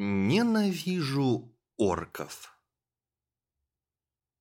Ненавижу орков.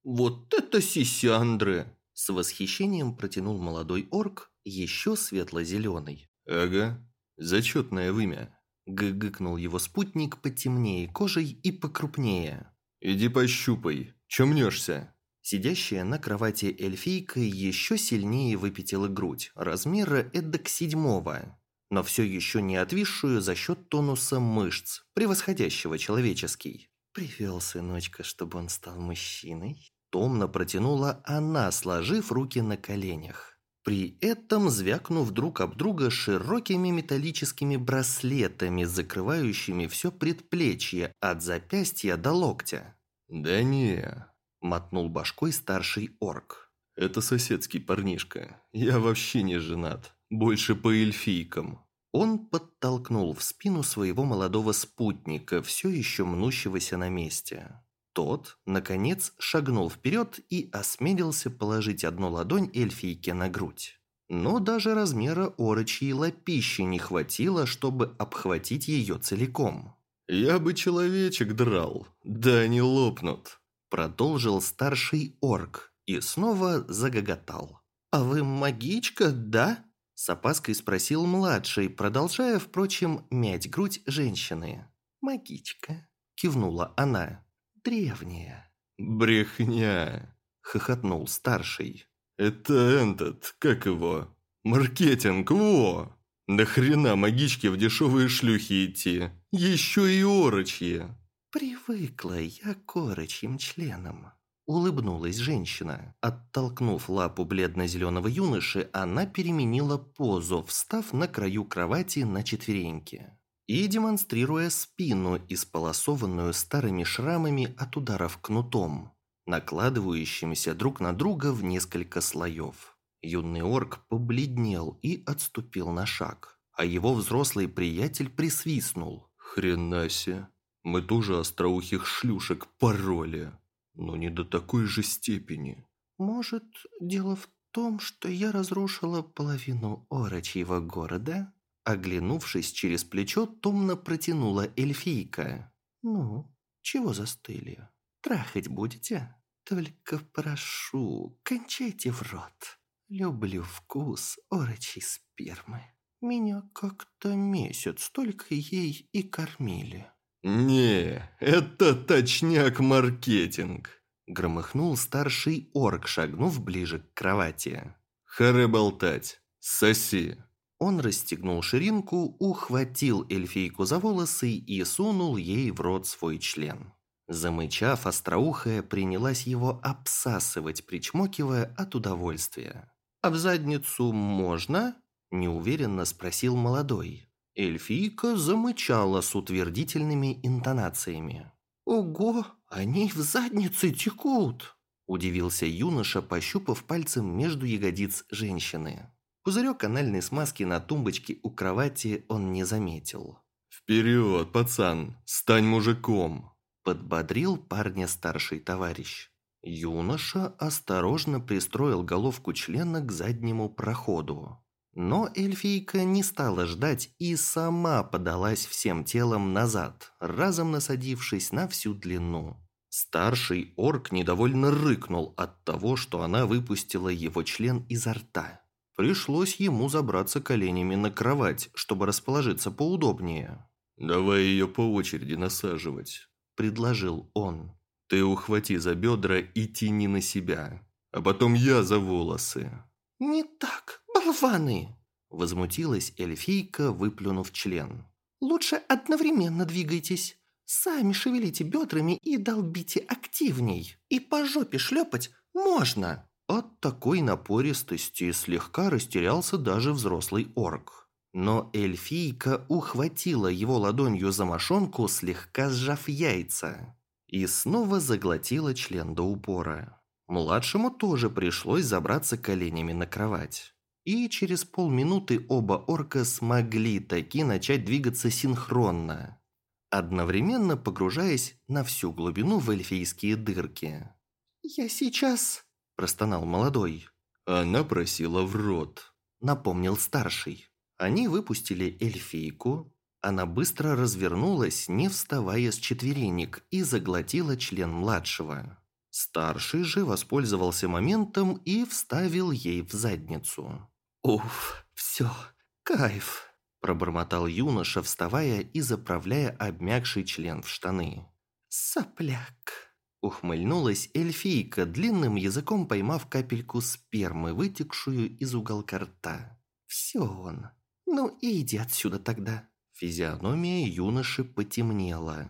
«Вот это сисяндры!» С восхищением протянул молодой орк, еще светло-зеленый. «Ага, зачетное вымя!» Гыгыкнул его спутник потемнее кожей и покрупнее. «Иди пощупай, чё мнешься?» Сидящая на кровати эльфийка еще сильнее выпятила грудь, размера эдак седьмого но все еще не отвисшую за счет тонуса мышц, превосходящего человеческий. «Привел сыночка, чтобы он стал мужчиной?» Томно протянула она, сложив руки на коленях. При этом звякнув друг об друга широкими металлическими браслетами, закрывающими все предплечье от запястья до локтя. «Да не», – мотнул башкой старший орк. «Это соседский парнишка. Я вообще не женат. Больше по эльфийкам». Он подтолкнул в спину своего молодого спутника, все еще мнущегося на месте. Тот, наконец, шагнул вперед и осмелился положить одну ладонь эльфийке на грудь. Но даже размера орочьей лапищи не хватило, чтобы обхватить ее целиком. «Я бы человечек драл, да они лопнут», продолжил старший орк и снова загоготал. «А вы магичка, да?» С опаской спросил младший, продолжая, впрочем, мять грудь женщины. «Магичка», – кивнула она, – «древняя». «Брехня», – хохотнул старший. «Это этот, как его? Маркетинг, во! Да хрена магичке в дешевые шлюхи идти, еще и орочье!» «Привыкла я к орочьим членам», Улыбнулась женщина. Оттолкнув лапу бледно-зеленого юноши, она переменила позу, встав на краю кровати на четвереньки. И демонстрируя спину, исполосованную старыми шрамами от ударов кнутом, накладывающимися друг на друга в несколько слоев. Юный орк побледнел и отступил на шаг, а его взрослый приятель присвистнул. «Хренасе, мы тоже остроухих шлюшек пороли!» Но не до такой же степени. Может, дело в том, что я разрушила половину орочьего города? Оглянувшись через плечо, томно протянула эльфийка. Ну, чего застыли? Трахать будете? Только прошу, кончайте в рот. Люблю вкус орочей спермы. Меня как-то месяц только ей и кормили. «Не, это точняк-маркетинг», – громыхнул старший орк, шагнув ближе к кровати. «Харе болтать, соси». Он расстегнул ширинку, ухватил эльфийку за волосы и сунул ей в рот свой член. Замычав, остроухая принялась его обсасывать, причмокивая от удовольствия. «А в задницу можно?» – неуверенно спросил молодой. Эльфийка замычала с утвердительными интонациями. «Ого, они в заднице текут!» Удивился юноша, пощупав пальцем между ягодиц женщины. Пузырек анальной смазки на тумбочке у кровати он не заметил. «Вперед, пацан, стань мужиком!» Подбодрил парня старший товарищ. Юноша осторожно пристроил головку члена к заднему проходу. Но эльфийка не стала ждать и сама подалась всем телом назад, разом насадившись на всю длину. Старший орк недовольно рыкнул от того, что она выпустила его член изо рта. Пришлось ему забраться коленями на кровать, чтобы расположиться поудобнее. «Давай ее по очереди насаживать», – предложил он. «Ты ухвати за бедра и тяни на себя, а потом я за волосы». «Не так, болваны!» Возмутилась эльфийка, выплюнув член. «Лучше одновременно двигайтесь. Сами шевелите бедрами и долбите активней. И по жопе шлепать можно!» От такой напористости слегка растерялся даже взрослый орк. Но эльфийка ухватила его ладонью за мошонку, слегка сжав яйца. И снова заглотила член до упора. Младшему тоже пришлось забраться коленями на кровать. И через полминуты оба орка смогли таки начать двигаться синхронно, одновременно погружаясь на всю глубину в эльфийские дырки. «Я сейчас...» – простонал молодой. «Она просила в рот», – напомнил старший. Они выпустили эльфийку, Она быстро развернулась, не вставая с четверенек, и заглотила член младшего. Старший же воспользовался моментом и вставил ей в задницу. «Уф, все, кайф!» – пробормотал юноша, вставая и заправляя обмякший член в штаны. «Сопляк!» – ухмыльнулась эльфийка, длинным языком поймав капельку спермы, вытекшую из уголка рта. «Все он. Ну и иди отсюда тогда!» Физиономия юноши потемнела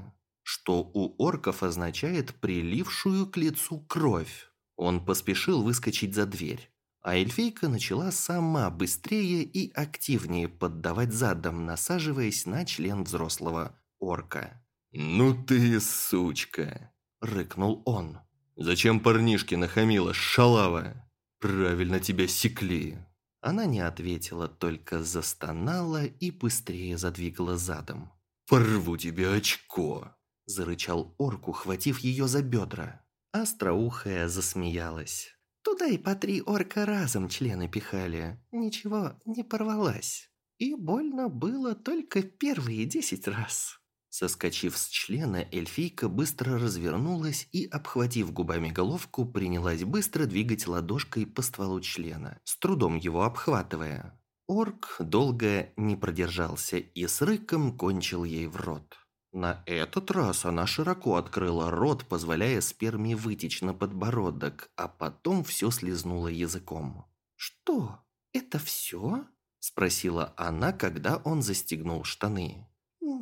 что у орков означает прилившую к лицу кровь. Он поспешил выскочить за дверь, а эльфийка начала сама быстрее и активнее поддавать задом, насаживаясь на член взрослого орка. «Ну ты сучка!» – рыкнул он. «Зачем парнишке нахамила, шалава? Правильно тебя секли!» Она не ответила, только застонала и быстрее задвигала задом. «Порву тебе очко!» Зарычал орк, ухватив ее за бедра. Остроухая засмеялась. Туда и по три орка разом члены пихали. Ничего, не порвалась. И больно было только первые десять раз. Соскочив с члена, эльфийка быстро развернулась и, обхватив губами головку, принялась быстро двигать ладошкой по стволу члена, с трудом его обхватывая. Орк долго не продержался и с рыком кончил ей в рот. На этот раз она широко открыла рот, позволяя сперме вытечь на подбородок, а потом все слезнула языком. «Что, это все?» – спросила она, когда он застегнул штаны.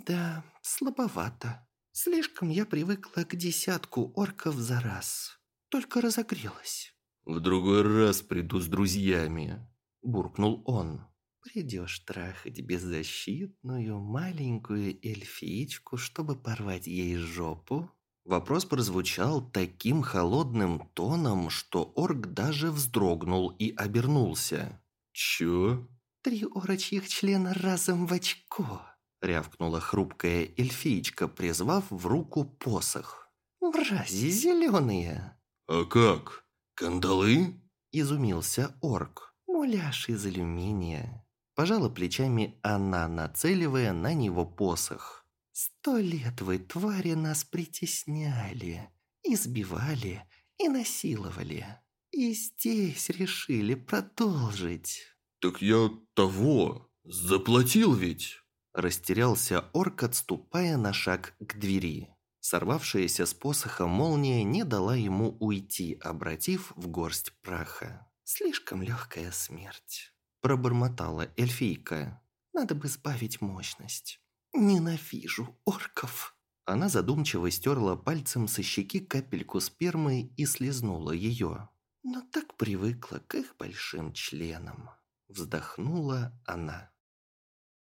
«Да, слабовато. Слишком я привыкла к десятку орков за раз. Только разогрелась». «В другой раз приду с друзьями», – буркнул он. Придешь трахать беззащитную маленькую эльфичку, чтобы порвать ей жопу? Вопрос прозвучал таким холодным тоном, что орк даже вздрогнул и обернулся. «Чё?» «Три орочьих члена разом в очко!» рявкнула хрупкая эльфичка, призвав в руку посох. «Мрази зеленые!» «А как? Кандалы?» изумился орк. «Муляж из алюминия». Пожала плечами она, нацеливая на него посох. «Сто лет вы, твари, нас притесняли, избивали и насиловали. И здесь решили продолжить». «Так я того, заплатил ведь!» Растерялся орк, отступая на шаг к двери. Сорвавшаяся с посоха молния не дала ему уйти, обратив в горсть праха. Слишком легкая смерть пробормотала эльфийка. «Надо бы сбавить мощность. Ненавижу орков!» Она задумчиво стерла пальцем со щеки капельку спермы и слезнула ее. «Но так привыкла к их большим членам». Вздохнула она.